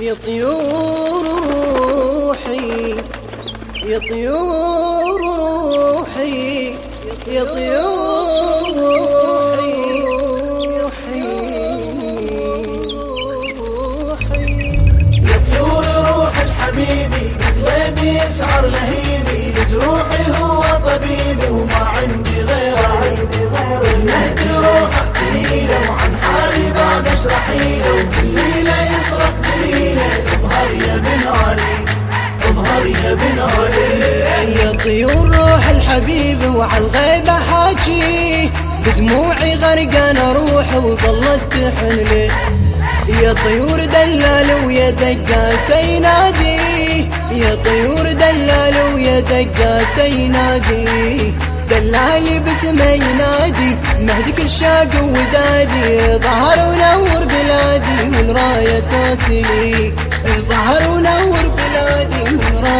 يا طيور روحي يا طيور روحي يا طيور روحي. يا طيور روح الحبيبي قلبي يسعر لهيبي لجروحي هو طبيبي. وما عندي غيره المهدي روح احتني له وعن حالي بعد اشرحي له وكل وعلى الغيبة حاجي. بدموعي غرقان أروح وظلت تحن لي. يا طيور دلال ويا دقات ينادي يا طيور دلال ويا دقات ينادي دلالي باسمه ينادي. مهدي كل شاق ودادي. ظهر ونور بلادي والراية تاتلي ظهر ونور بلادي والراية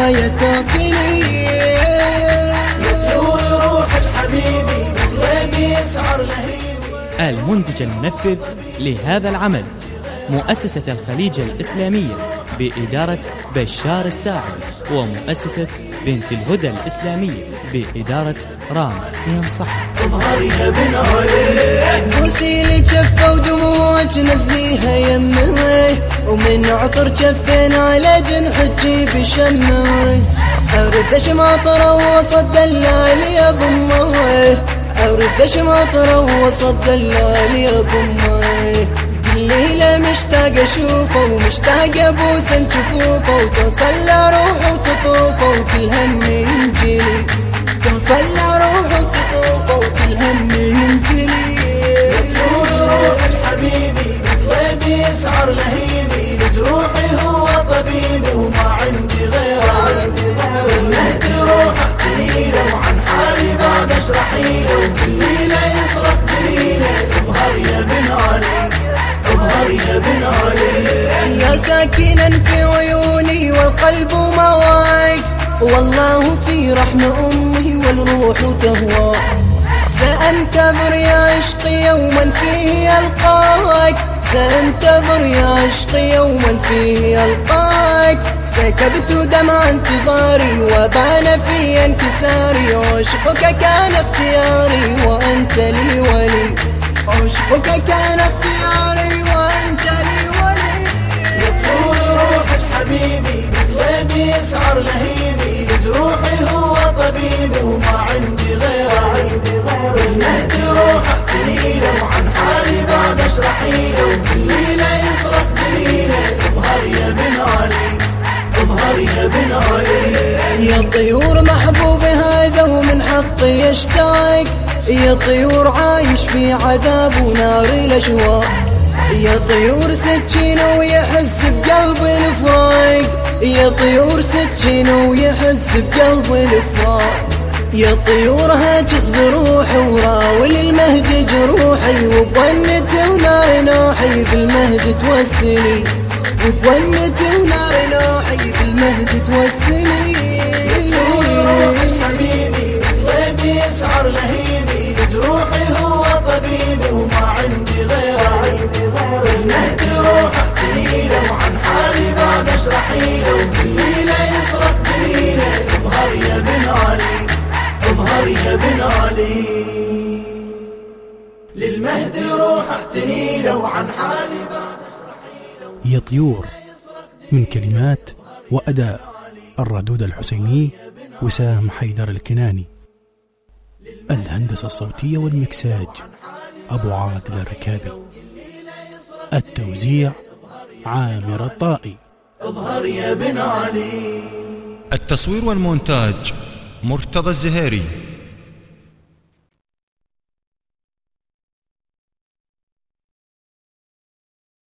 المنتج المنفذ لهذا العمل. مؤسسة الخليج الإسلامية بإدارة بشار الساعد ومؤسسة بنت الهدى الإسلامية بإدارة رام حسين صح اظهر يا بن علي بوسي لي جفة ودموعك نزليها يمه ومن عطر جفين على جنح تجيب شمه أورد شماطر وسط دلال يضمه. أورد شماطر وسط دلال يضمه الليلة مشتاق أشوفه ومشتاق ابوس جفوفه وتوصل له روح وتطوفه وكل هم ينجلي. توصل له روح وتطوفه وكل هم ينجلي. في عيوني والقلب مواك والله في رحم أمي والروح تهوى. سأنتظر يا عشقي يوما فيه ألقاك. سأنتظر يا عشقي يوما فيه ألقاك. سكبت دمع انتظاري وبان في انكساري. عشقك كان اختياري وأنت لي ولي. عشقك كان اختياري له وعن حالي بعد اشرحي له وكل ليله يصرخ دليلة اظهر يا بن علي اظهر يا بن علي. يا طيور محبوب هذا ومن حقي يشتاق يا طيور عايش في عذاب ونار الأشواق. يا طيور سكين ويحس بقلب الفراق يا طيور سكين ويحس بقلب الفراق. يا طيور هاجخذ روحي وراول المهد جروحي وبونتي ونار نوحي في المهد توسلي. وبونتي ونار نوحي في المهد توسلي. حبيبي قلبي يسعر لهيبي لجروحي هو طبيبي وما عندي غيره المهدي روح احتني له وعن للمهدي روح احتني له وعن حالي بعد يا طيور من كلمات وأداء الردود الحسيني وسام حيدر الكناني. الهندسة الصوتية والمكساج أبو عادل الركابي. التوزيع عامر الطائي. اظهر يا بن علي. التصوير والمونتاج مرتضى الزهيري.